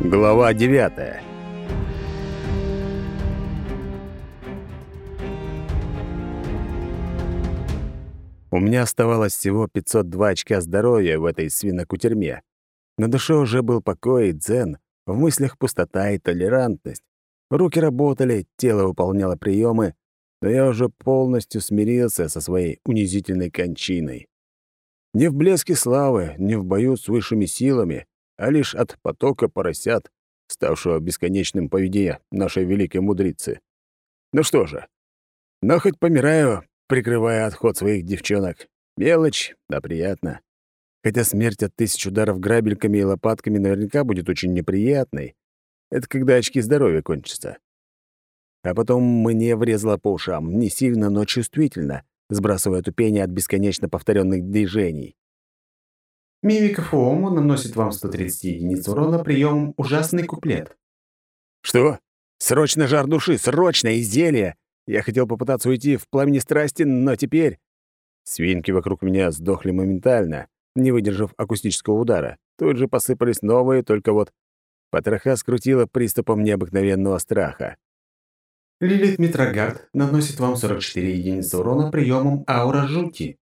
Глава 9 У меня оставалось всего 502 очка здоровья в этой свинокутерьме. На душе уже был покой и дзен, в мыслях пустота и толерантность. Руки работали, тело выполняло приемы, но я уже полностью смирился со своей унизительной кончиной. Не в блеске славы, не в бою с высшими силами, а лишь от потока поросят, ставшего бесконечным по нашей великой мудрицы. Ну что же, но хоть помираю, прикрывая отход своих девчонок. Мелочь, да приятно. Хотя смерть от тысяч ударов грабельками и лопатками наверняка будет очень неприятной. Это когда очки здоровья кончатся. А потом мне врезало по ушам, не сильно, но чувствительно, сбрасывая тупение от бесконечно повторенных движений. Мимика Фуому наносит вам 130 единиц урона приемом «Ужасный куплет». «Что? Срочно жар души! Срочно изделие! Я хотел попытаться уйти в пламени страсти, но теперь... Свинки вокруг меня сдохли моментально, не выдержав акустического удара. Тут же посыпались новые, только вот потроха скрутила приступом необыкновенного страха. Лилит Митрогард наносит вам 44 единицы урона приемом аура жути.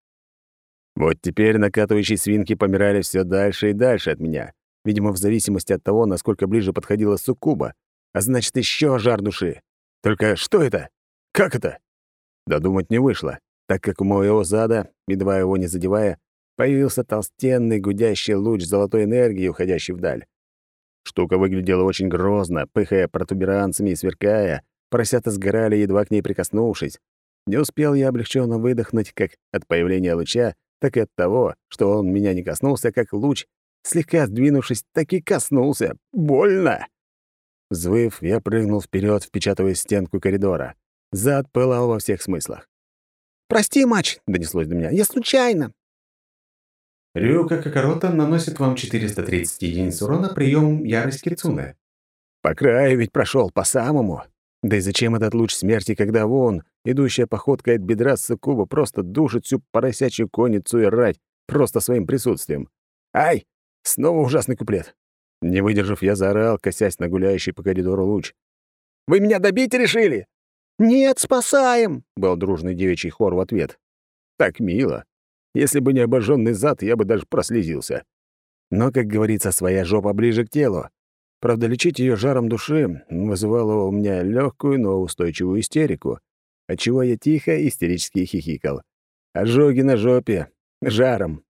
Вот теперь накатывающие свинки помирали все дальше и дальше от меня, видимо, в зависимости от того, насколько ближе подходила суккуба, а значит, еще жар души. Только что это? Как это? Додумать не вышло, так как у моего зада, едва его не задевая, появился толстенный гудящий луч золотой энергии, уходящий вдаль. Штука выглядела очень грозно, пыхая протуберанцами и сверкая, поросята сгорали, едва к ней прикоснувшись. Не успел я облегченно выдохнуть как от появления луча, так и от того, что он меня не коснулся, как луч, слегка сдвинувшись, так и коснулся. Больно! Взвыв, я прыгнул вперед, впечатываясь в стенку коридора. Зад пылал во всех смыслах. «Прости, матч!» — донеслось до меня. «Я случайно!» Рюка Кокорота наносит вам 430 единиц урона приемом ярость Кицуне. По краю ведь прошел по самому. Да и зачем этот луч смерти, когда вон, идущая походкой от бедра Сыкуба просто душит всю поросячью конницу и рать просто своим присутствием? Ай! Снова ужасный куплет. Не выдержав, я заорал, косясь на гуляющий по коридору луч. «Вы меня добить решили?» «Нет, спасаем!» — был дружный девичий хор в ответ. Так мило. Если бы не обожженный зад, я бы даже прослезился. Но, как говорится, своя жопа ближе к телу. Правда, лечить ее жаром души вызывало у меня легкую, но устойчивую истерику, отчего я тихо истерически хихикал. Ожоги на жопе, жаром,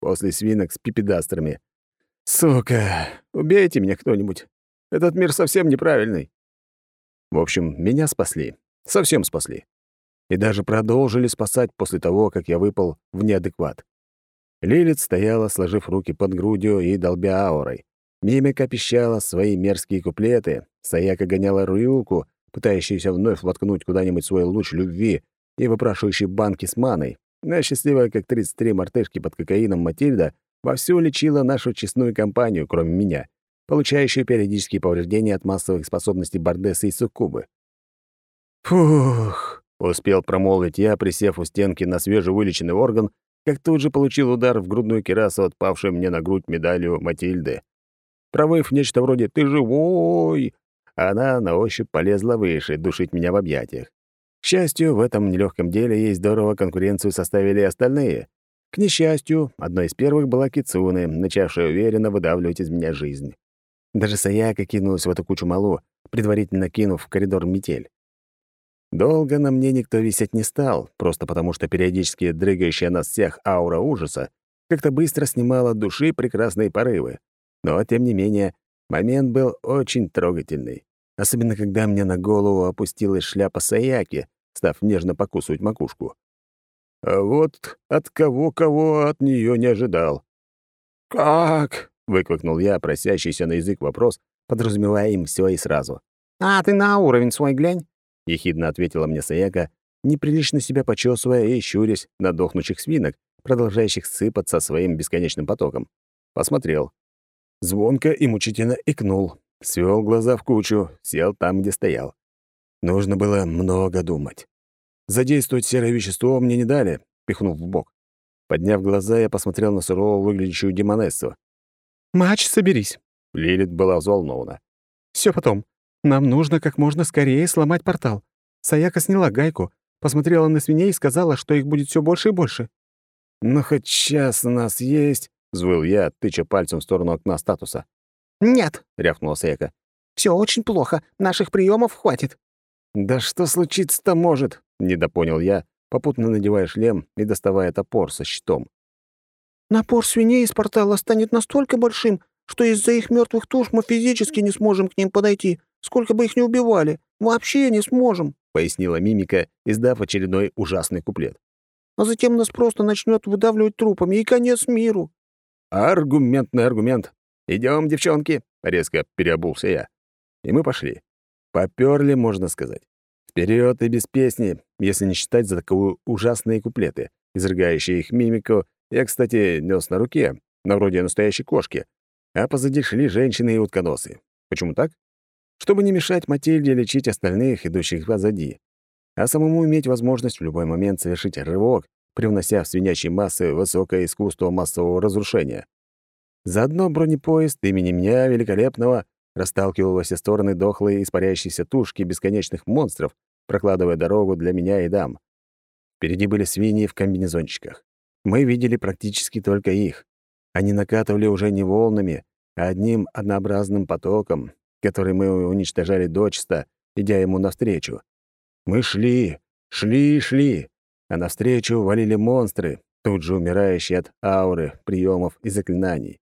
после свинок с пипедастрами. Сука, убейте меня кто-нибудь. Этот мир совсем неправильный. В общем, меня спасли. Совсем спасли. И даже продолжили спасать после того, как я выпал в неадекват. Лилит стояла, сложив руки под грудью и долбя аурой. Мимика пищала свои мерзкие куплеты, Саяка гоняла Руюку, пытающуюся вновь воткнуть куда-нибудь свой луч любви и выпрашивающий банки с маной. Но счастливая, как 33 мартышки под кокаином Матильда, вовсю лечила нашу честную компанию, кроме меня, получающую периодические повреждения от массовых способностей Бардеса и Суккубы. «Фух!» — успел промолвить я, присев у стенки на свежевылеченный орган, как тут же получил удар в грудную кирасу, отпавшую мне на грудь медалью Матильды. Провыв нечто вроде «ты живой!», она на ощупь полезла выше, душить меня в объятиях. К счастью, в этом нелегком деле ей здорово конкуренцию составили остальные. К несчастью, одной из первых была Кицуны, начавшая уверенно выдавливать из меня жизнь. Даже Саяка кинулась в эту кучу малу, предварительно кинув в коридор метель. Долго на мне никто висеть не стал, просто потому что периодически дрыгающая нас всех аура ужаса как-то быстро снимала души прекрасные порывы. Но, тем не менее, момент был очень трогательный. Особенно, когда мне на голову опустилась шляпа Саяки, став нежно покусывать макушку. А вот от кого-кого от нее не ожидал. «Как?» — выквакнул я, просящийся на язык вопрос, подразумевая им все и сразу. «А ты на уровень свой глянь», — ехидно ответила мне Саяка, неприлично себя почесывая и щурясь на дохнущих свинок, продолжающих сыпаться своим бесконечным потоком. Посмотрел. Звонко и мучительно икнул, свел глаза в кучу, сел там, где стоял. Нужно было много думать. Задействовать серое вещество мне не дали, пихнув в бок. Подняв глаза, я посмотрел на сурово выглядящую демонессу. «Мач, соберись. Лилит была взволнована. Все потом. Нам нужно как можно скорее сломать портал. Саяка сняла гайку, посмотрела на свиней и сказала, что их будет все больше и больше. «Ну, хоть час у нас есть», — взвыл я, тыча пальцем в сторону окна статуса. «Нет», — рявкнула Саяка. все очень плохо. Наших приемов хватит». «Да что случиться-то может?» — недопонял я, попутно надевая шлем и доставая топор со щитом. «Напор свиней из портала станет настолько большим, что из-за их мертвых туш мы физически не сможем к ним подойти, сколько бы их ни убивали. Вообще не сможем», — пояснила мимика, издав очередной ужасный куплет. «А затем нас просто начнет выдавливать трупами, и конец миру». «Аргументный аргумент. Идем, девчонки!» — резко переобулся я. И мы пошли. Попёрли, можно сказать. Вперед и без песни, если не считать за таковые ужасные куплеты, изрыгающие их мимику. Я, кстати, нес на руке, на вроде настоящей кошки, а позади шли женщины и утконосы. Почему так? Чтобы не мешать Матильде лечить остальных, идущих позади, а самому иметь возможность в любой момент совершить рывок, привнося в свинячьи массы высокое искусство массового разрушения. Заодно бронепоезд имени меня, великолепного, расталкивал во все стороны дохлые испаряющиеся тушки бесконечных монстров, прокладывая дорогу для меня и дам. Впереди были свиньи в комбинезончиках. Мы видели практически только их. Они накатывали уже не волнами, а одним однообразным потоком, который мы уничтожали дочисто, идя ему навстречу. Мы шли, шли шли, а навстречу валили монстры, тут же умирающие от ауры, приемов и заклинаний.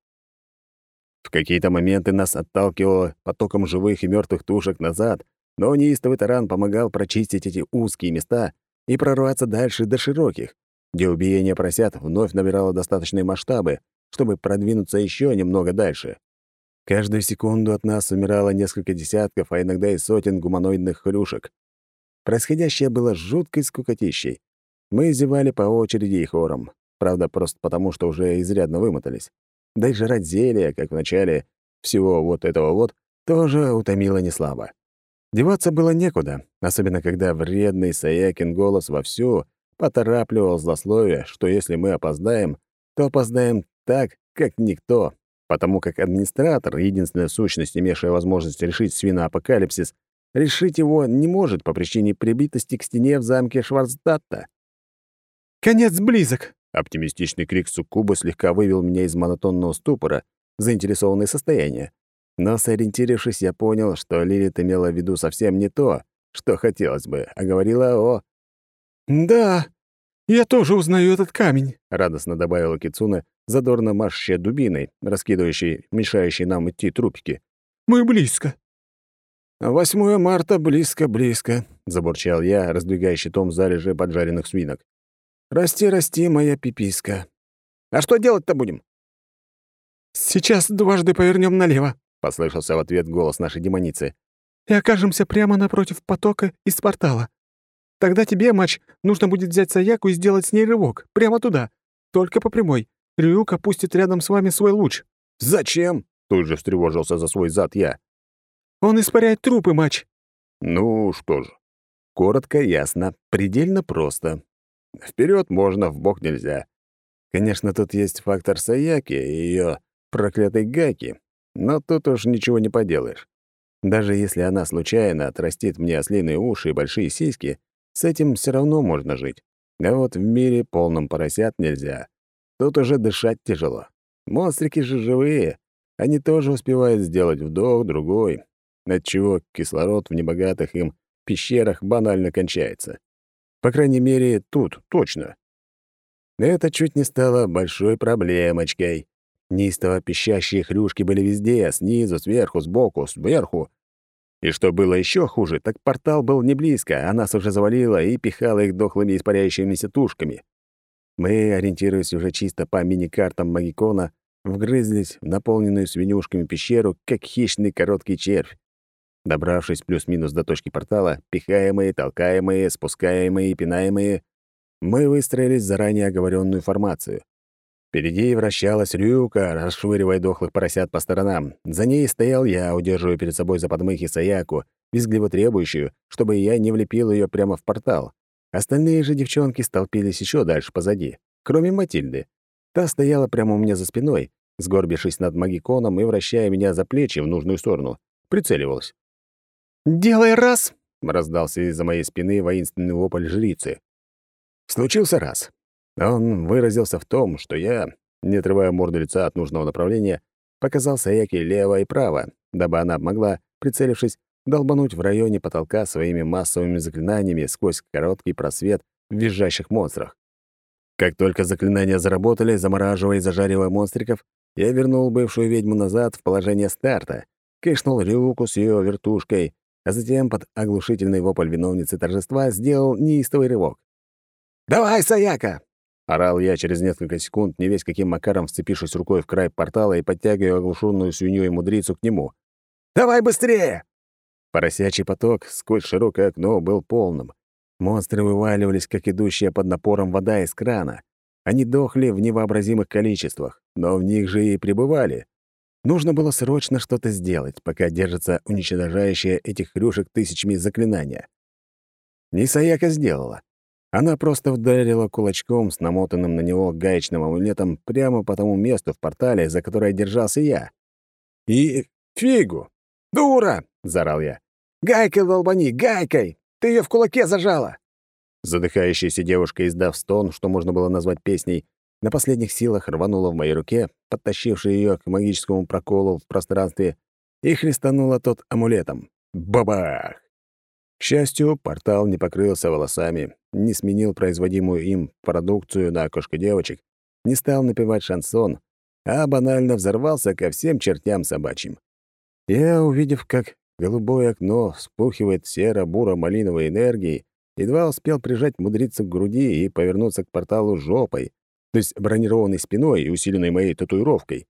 В какие-то моменты нас отталкивало потоком живых и мертвых тушек назад, но неистовый таран помогал прочистить эти узкие места и прорваться дальше до широких, где убиение поросят вновь набирало достаточные масштабы, чтобы продвинуться еще немного дальше. Каждую секунду от нас умирало несколько десятков, а иногда и сотен гуманоидных хрюшек. Происходящее было жуткой скукотищей. Мы зевали по очереди и хором. Правда, просто потому, что уже изрядно вымотались. Да и жрать зелья, как в начале всего вот этого вот, тоже утомило неслабо. Деваться было некуда, особенно когда вредный Саякин голос вовсю поторапливал злословие, что если мы опоздаем, то опоздаем так, как никто, потому как администратор, единственная сущность, имевшая возможность решить свиноапокалипсис, решить его не может по причине прибитости к стене в замке Шварцдатта. «Конец близок!» — оптимистичный крик Суккуба слегка вывел меня из монотонного ступора, заинтересованное состояние. Но, сориентировавшись, я понял, что Лилит имела в виду совсем не то, что хотелось бы, а говорила о... «Да, я тоже узнаю этот камень», — радостно добавила Кицуна, задорно машущая дубиной, раскидывающей, мешающей нам идти трупики. «Мы близко». «Восьмое марта близко-близко», — забурчал я, раздвигая щитом залежи поджаренных свинок. «Расти, расти, моя пиписка. А что делать-то будем?» «Сейчас дважды повернем налево», — послышался в ответ голос нашей демоницы. «И окажемся прямо напротив потока из портала. Тогда тебе, матч, нужно будет взять Саяку и сделать с ней рывок, прямо туда, только по прямой. Рюк опустит рядом с вами свой луч». «Зачем?» — тут же встревожился за свой зад я. «Он испаряет трупы, матч». «Ну что ж, коротко, ясно, предельно просто. Вперед можно, в бок нельзя. Конечно, тут есть фактор Саяки и ее проклятой гайки, но тут уж ничего не поделаешь. Даже если она случайно отрастит мне ослиные уши и большие сиськи, с этим все равно можно жить. А вот в мире полном поросят нельзя. Тут уже дышать тяжело. Монстрики же живые. Они тоже успевают сделать вдох, другой, отчего кислород в небогатых им пещерах банально кончается. По крайней мере, тут точно. Это чуть не стало большой проблемочкой. Неистово пищащие хрюшки были везде, снизу, сверху, сбоку, сверху. И что было еще хуже, так портал был не близко, а нас уже завалило и пихало их дохлыми испаряющимися тушками. Мы, ориентируясь уже чисто по мини-картам Магикона, вгрызлись в наполненную свинюшками пещеру, как хищный короткий червь. Добравшись плюс-минус до точки портала, пихаемые, толкаемые, спускаемые и пинаемые, мы выстроились заранее оговоренную формацию. Впереди вращалась Рюка, расшвыривая дохлых поросят по сторонам. За ней стоял я, удерживая перед собой за подмыхи Саяку, визгливо требующую, чтобы я не влепил ее прямо в портал. Остальные же девчонки столпились еще дальше позади, кроме Матильды. Та стояла прямо у меня за спиной, сгорбившись над магиконом и вращая меня за плечи в нужную сторону. Прицеливалась. «Делай раз!» — раздался из-за моей спины воинственный вопль жрицы. Случился раз. Он выразился в том, что я, не отрывая морду лица от нужного направления, показал Саяке лево и право, дабы она могла, прицелившись, долбануть в районе потолка своими массовыми заклинаниями сквозь короткий просвет в визжащих монстрах. Как только заклинания заработали, замораживая и зажаривая монстриков, я вернул бывшую ведьму назад в положение старта, кишнул Рюку с ее вертушкой, а затем под оглушительный вопль виновницы торжества сделал неистовый рывок. «Давай, Саяка!» — орал я через несколько секунд, не весь каким макаром вцепившись рукой в край портала и подтягивая оглушенную свинью и мудрицу к нему. «Давай быстрее!» Поросячий поток сквозь широкое окно был полным. Монстры вываливались, как идущая под напором вода из крана. Они дохли в невообразимых количествах, но в них же и пребывали. Нужно было срочно что-то сделать, пока держится уничтожающее этих хрюшек тысячами заклинания. Нисаяка сделала. Она просто вдарила кулачком с намотанным на него гаечным амулетом прямо по тому месту в портале, за которое держался я. И фигу! «Дура!» — заорал я. «Гайкой долбани! Гайкой! Ты ее в кулаке зажала!» Задыхающаяся девушка, издав стон, что можно было назвать песней, на последних силах рванула в моей руке, подтащивший ее к магическому проколу в пространстве, и хлестанула тот амулетом. Бабах! К счастью, портал не покрылся волосами, не сменил производимую им продукцию на окошко девочек, не стал напевать шансон, а банально взорвался ко всем чертям собачьим. Я, увидев, как голубое окно вспухивает серо-буро-малиновой энергией, едва успел прижать мудрицу к груди и повернуться к порталу жопой, то есть бронированной спиной и усиленной моей татуировкой.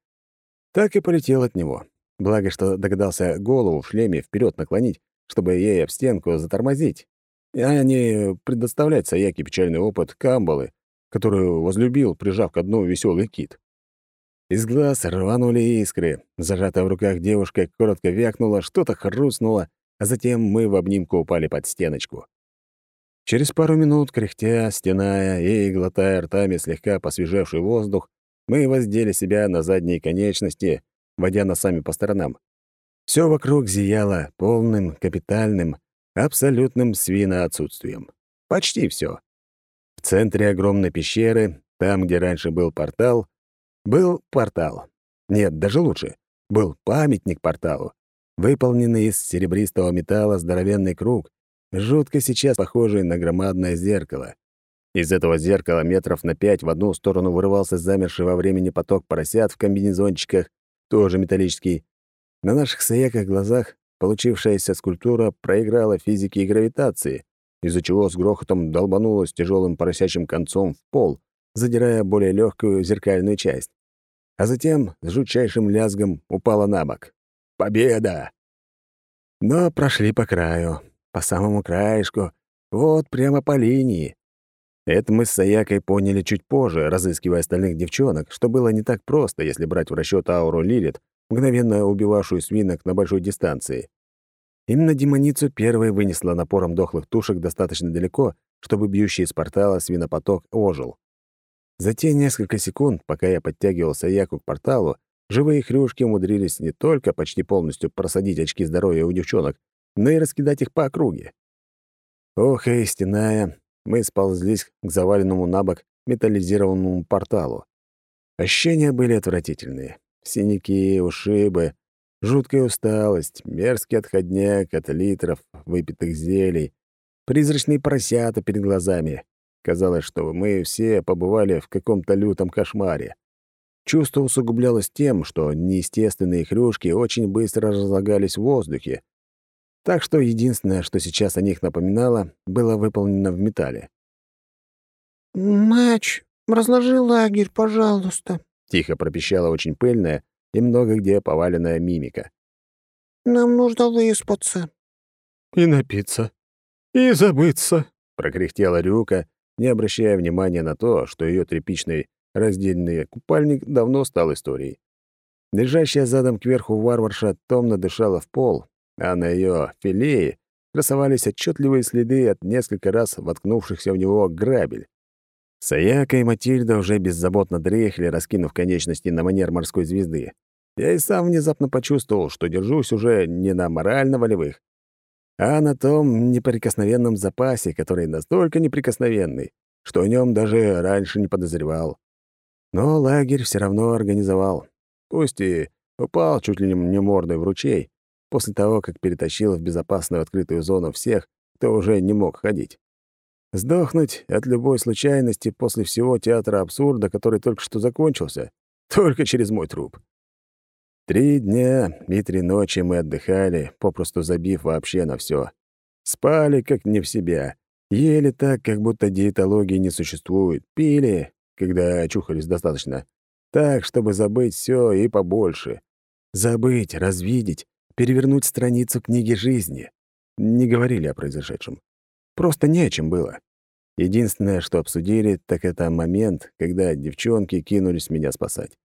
Так и полетел от него. Благо, что догадался голову в шлеме вперед наклонить, чтобы ей об стенку затормозить, а не предоставлять Саяке печальный опыт камбалы, которую возлюбил, прижав к дну веселый кит. Из глаз рванули искры. Зажатая в руках девушка коротко вякнула, что-то хрустнуло, а затем мы в обнимку упали под стеночку. Через пару минут, кряхтя, стеная и глотая ртами слегка посвежевший воздух, мы воздели себя на задние конечности, водя носами по сторонам. Все вокруг зияло полным, капитальным, абсолютным свиноотсутствием. Почти все. В центре огромной пещеры, там, где раньше был портал, был портал. Нет, даже лучше. Был памятник порталу, выполненный из серебристого металла здоровенный круг, жутко сейчас похожий на громадное зеркало. Из этого зеркала метров на пять в одну сторону вырывался замерший во времени поток поросят в комбинезончиках, тоже металлический. На наших саяках глазах получившаяся скульптура проиграла физике и гравитации, из-за чего с грохотом долбанулась тяжелым поросячьим концом в пол, задирая более легкую зеркальную часть. А затем с жутчайшим лязгом упала на бок. Победа! Но прошли по краю, по самому краешку, вот прямо по линии. Это мы с Саякой поняли чуть позже, разыскивая остальных девчонок, что было не так просто, если брать в расчет ауру Лилит, мгновенно убивавшую свинок на большой дистанции. Именно демоницу первой вынесла напором дохлых тушек достаточно далеко, чтобы бьющий из портала свинопоток ожил. За те несколько секунд, пока я подтягивал Саяку к порталу, живые хрюшки умудрились не только почти полностью просадить очки здоровья у девчонок, но и раскидать их по округе. Ох, и стеная, мы сползлись к заваленному на бок металлизированному порталу. Ощущения были отвратительные. Синяки, ушибы, жуткая усталость, мерзкий отходняк от литров выпитых зелий, призрачные поросята перед глазами. Казалось, что мы все побывали в каком-то лютом кошмаре. Чувство усугублялось тем, что неестественные хрюшки очень быстро разлагались в воздухе. Так что единственное, что сейчас о них напоминало, было выполнено в металле. «Мач, разложи лагерь, пожалуйста», — тихо пропищала очень пыльная и много где поваленная мимика. «Нам нужно выспаться». «И напиться. И забыться», — прокряхтела Рюка, не обращая внимания на то, что ее тряпичный раздельный купальник давно стал историей. Лежащая задом кверху варварша томно дышала в пол, а на ее филее красовались отчетливые следы от несколько раз воткнувшихся в него грабель. Саяка и Матильда уже беззаботно дрехли, раскинув конечности на манер морской звезды. Я и сам внезапно почувствовал, что держусь уже не на морально-волевых, а на том неприкосновенном запасе, который настолько неприкосновенный, что о нем даже раньше не подозревал. Но лагерь все равно организовал. Пусть и упал чуть ли не мордой в ручей, после того, как перетащил в безопасную открытую зону всех, кто уже не мог ходить. Сдохнуть от любой случайности после всего театра абсурда, который только что закончился, только через мой труп. Три дня и три ночи мы отдыхали, попросту забив вообще на все. Спали как не в себя, ели так, как будто диетологии не существует, пили, когда очухались достаточно, так, чтобы забыть все и побольше. Забыть, развидеть, перевернуть страницу книги жизни. Не говорили о произошедшем. Просто не о чем было. Единственное, что обсудили, так это момент, когда девчонки кинулись меня спасать.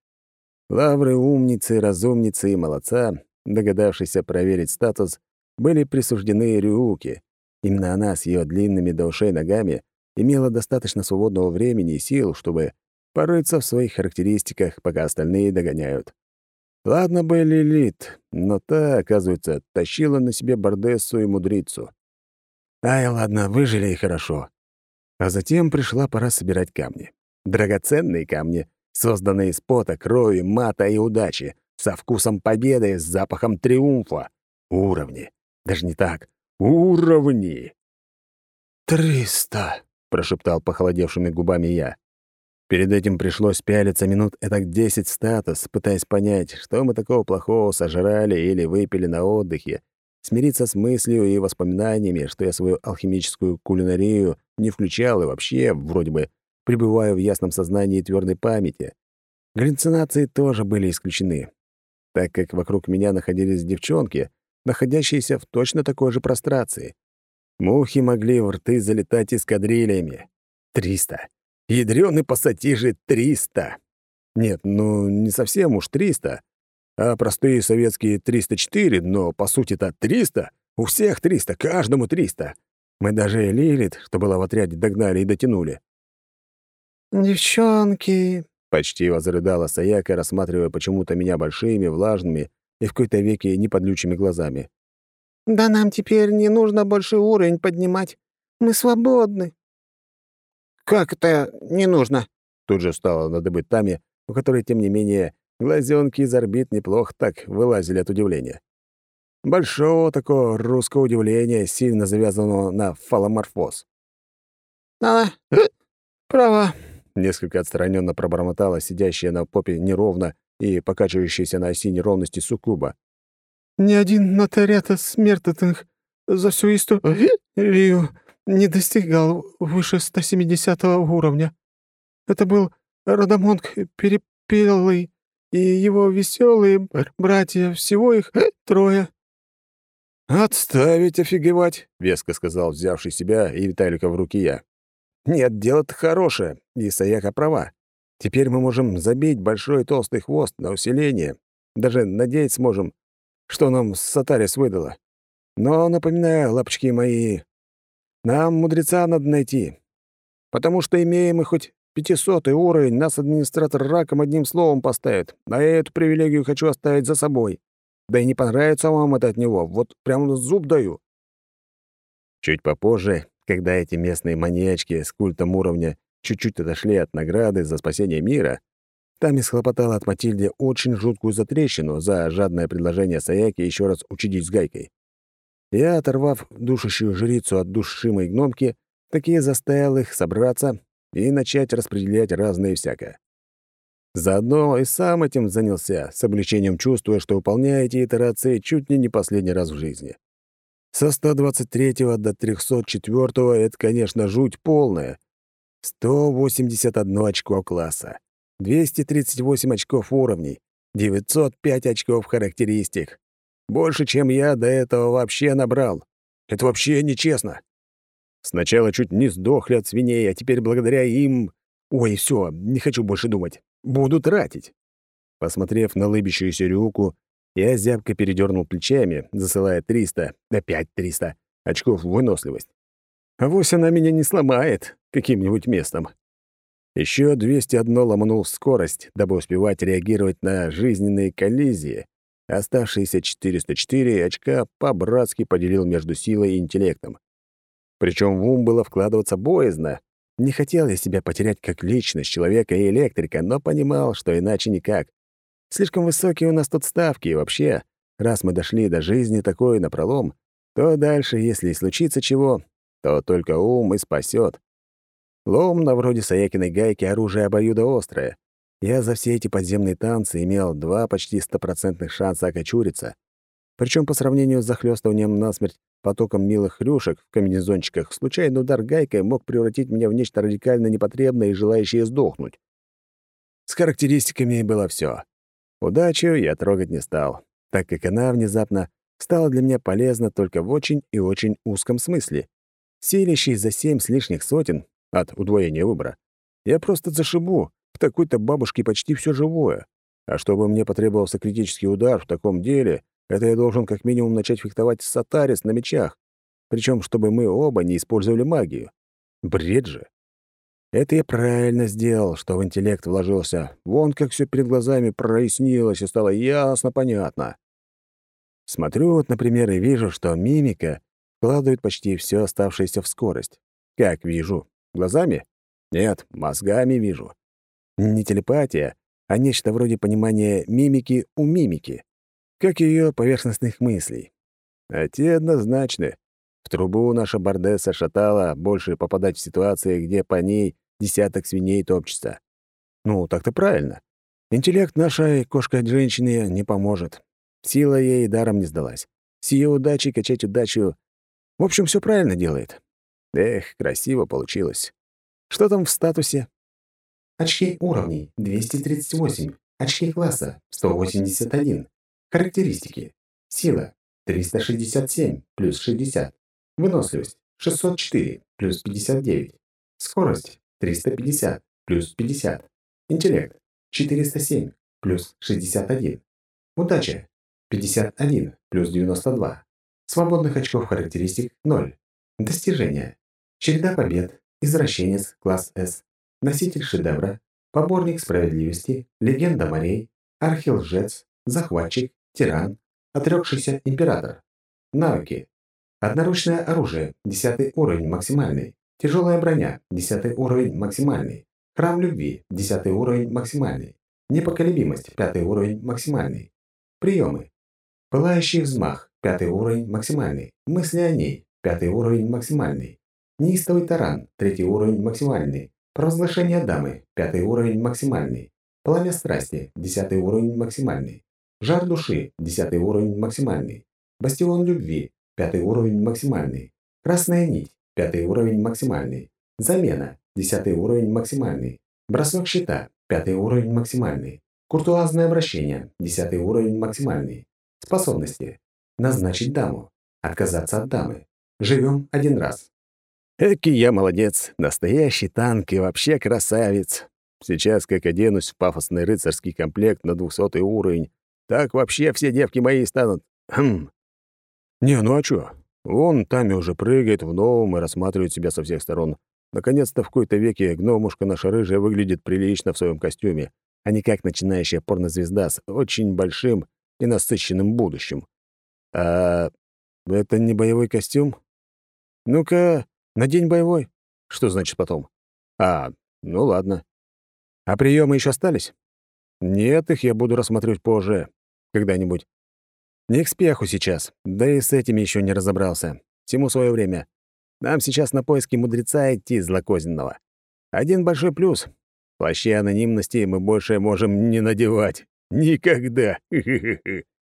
Лавры умницы, разумницы и молодца, догадавшиеся проверить статус, были присуждены Рюуке. Именно она с ее длинными до ушей ногами имела достаточно свободного времени и сил, чтобы порыться в своих характеристиках, пока остальные догоняют. Ладно бы Лилит, но та, оказывается, тащила на себе Бардессу и Мудрицу. Ай, ладно, выжили и хорошо. А затем пришла пора собирать камни. Драгоценные камни, созданные из пота, крови, мата и удачи, со вкусом победы, с запахом триумфа. Уровни. Даже не так. Уровни. «Триста!» — прошептал похолодевшими губами я. Перед этим пришлось пялиться минут этак десять статус, пытаясь понять, что мы такого плохого сожрали или выпили на отдыхе, смириться с мыслью и воспоминаниями, что я свою алхимическую кулинарию не включал и вообще, вроде бы, пребываю в ясном сознании и твердой памяти. Галлюцинации тоже были исключены, так как вокруг меня находились девчонки, находящиеся в точно такой же прострации. Мухи могли в рты залетать эскадрильями. Триста. Ядрёный пассатижи триста. Нет, ну не совсем уж триста, а простые советские 304, но по сути-то 300. У всех 300, каждому 300. Мы даже Лилит, что была в отряде, догнали и дотянули. «Девчонки!» — почти возрыдала Саяка, рассматривая почему-то меня большими, влажными и в какой-то веке неподлючими глазами. «Да нам теперь не нужно больше уровень поднимать. Мы свободны». «Как это не нужно?» Тут же встала на дыбы Тами, у которой, тем не менее, глазенки из орбит неплохо так вылазили от удивления. Большого такого русского удивления, сильно завязанного на фаломорфоз. «А, права», — несколько отстраненно пробормотала сидящая на попе неровно и покачивающаяся на оси неровности суккуба. «Ни один нотариат смертных за всю историю не достигал выше 170 уровня. Это был Радамонг Перепелый и его веселые братья, всего их трое». «Отставить офигевать», — веско сказал взявший себя и Виталика в руки я. «Нет, дело-то хорошее, и Саяка права. Теперь мы можем забить большой толстый хвост на усиление. Даже надеяться сможем, что нам Сатарис выдала. Но, напоминаю, лапочки мои, нам мудреца надо найти. Потому что, имеем мы хоть пятисотый уровень, нас администратор раком одним словом поставит, а я эту привилегию хочу оставить за собой. Да и не понравится вам это от него, вот прям зуб даю. Чуть попозже, когда эти местные маньячки с культом уровня чуть-чуть отошли от награды за спасение мира, Тами схлопотала от Матильды очень жуткую затрещину за жадное предложение Саяки еще раз учудить с гайкой. Я, оторвав душащую жрицу от душимой гномки, таки заставил их собраться и начать распределять разные всякое. Заодно и сам этим занялся, с облегчением чувствуя, что выполняю эти итерации чуть ли не последний раз в жизни. Со 123 до 304 это, конечно, жуть полная. 181 очко класса, 238 очков уровней, 905 очков характеристик, больше, чем я до этого вообще набрал. Это вообще нечестно. Сначала чуть не сдохли от свиней, а теперь благодаря им... Ой, все, не хочу больше думать. Буду тратить. Посмотрев на лыбящуюся рюку, я зябко передернул плечами, засылая 300, опять 300 очков выносливость. А вось она меня не сломает каким-нибудь местом. Еще 201 ломанул скорость, дабы успевать реагировать на жизненные коллизии. Оставшиеся 404 очка по-братски поделил между силой и интеллектом. Причем в ум было вкладываться боязно. Не хотел я себя потерять как личность человека и электрика, но понимал, что иначе никак. Слишком высокие у нас тут ставки, и вообще, раз мы дошли до жизни такой напролом, то дальше, если и случится чего, то только ум и спасет. Лом на вроде Саякиной гайки оружие обоюдоострое. Я за все эти подземные танцы имел два почти стопроцентных шанса окочуриться. Причем по сравнению с захлёстыванием насмерть потоком милых рюшек в комбинезончиках, случайный удар гайкой мог превратить меня в нечто радикально непотребное и желающее сдохнуть. С характеристиками было все. Удачу я трогать не стал, так как она внезапно стала для меня полезна только в очень и очень узком смысле. Силящий за семь с лишних сотен от удвоения выбора, я просто зашибу в такой-то бабушке почти все живое. А чтобы мне потребовался критический удар в таком деле, это я должен как минимум начать фехтовать Сатарис на мечах, причем чтобы мы оба не использовали магию. Бред же. Это я правильно сделал, что в интеллект вложился. Вон как все перед глазами прояснилось и стало ясно понятно. Смотрю вот, например, и вижу, что мимика вкладывает почти все оставшееся в скорость. Как вижу? Глазами? Нет, мозгами вижу. Не телепатия, а нечто вроде понимания мимики у мимики, как ее поверхностных мыслей. А те однозначны. В трубу наша Бардесса шатала больше попадать в ситуации, где по ней десяток свиней топчется. Ну, так-то правильно. Интеллект нашей кошкой-женщине не поможет. Сила ей даром не сдалась. С ее удачей качать удачу... В общем, все правильно делает. Эх, красиво получилось. Что там в статусе? Очки уровней — 238. Очки класса — 181. Характеристики. Сила — 367 плюс 60. Выносливость — 604 плюс 59. Скорость — 350 плюс 50. Интеллект — 407 плюс 61. Удача — 51 плюс 92. Свободных очков характеристик — 0. Достижения. Череда побед. Извращенец. Класс С. Носитель шедевра. Поборник справедливости. Легенда морей. Архилжец. Захватчик. Тиран. Отрекшийся император. Навыки. Одноручное оружие, 10 уровень максимальный. Тяжелая броня, 10 уровень максимальный. Храм любви, 10 уровень максимальный. Непоколебимость, 5 уровень максимальный. Приемы. Пылающий взмах, 5 уровень максимальный. Мысли о ней, 5 уровень максимальный. Неистовый таран, 3 уровень максимальный. Провозглашение дамы, 5 уровень максимальный. Пламя страсти, 10 уровень максимальный. Жар души, 10 уровень максимальный. Бастион любви, Пятый уровень максимальный. Красная нить, пятый уровень максимальный. Замена, десятый уровень максимальный. Бросок щита, пятый уровень максимальный. Куртуазное обращение, десятый уровень максимальный. Способности. Назначить даму. Отказаться от дамы. Живем один раз. Эки я молодец, настоящий танк и вообще красавец. Сейчас, как оденусь в пафосный рыцарский комплект на двухсотый уровень, так вообще все девки мои станут... Хм, не, ну а чё? Вон Тами уже прыгает в новом и рассматривает себя со всех сторон. Наконец-то в какой-то веке гномушка наша рыжая выглядит прилично в своем костюме, а не как начинающая порнозвезда с очень большим и насыщенным будущим. А это не боевой костюм? Ну-ка, надень боевой. Что значит потом? А, ну ладно. А приемы еще остались? Нет, их я буду рассматривать позже, когда-нибудь. Не к спеху сейчас, да и с этими еще не разобрался. Всему свое время. Нам сейчас на поиски мудреца идти злокозненного. Один большой плюс. Плащи анонимности мы больше можем не надевать. Никогда.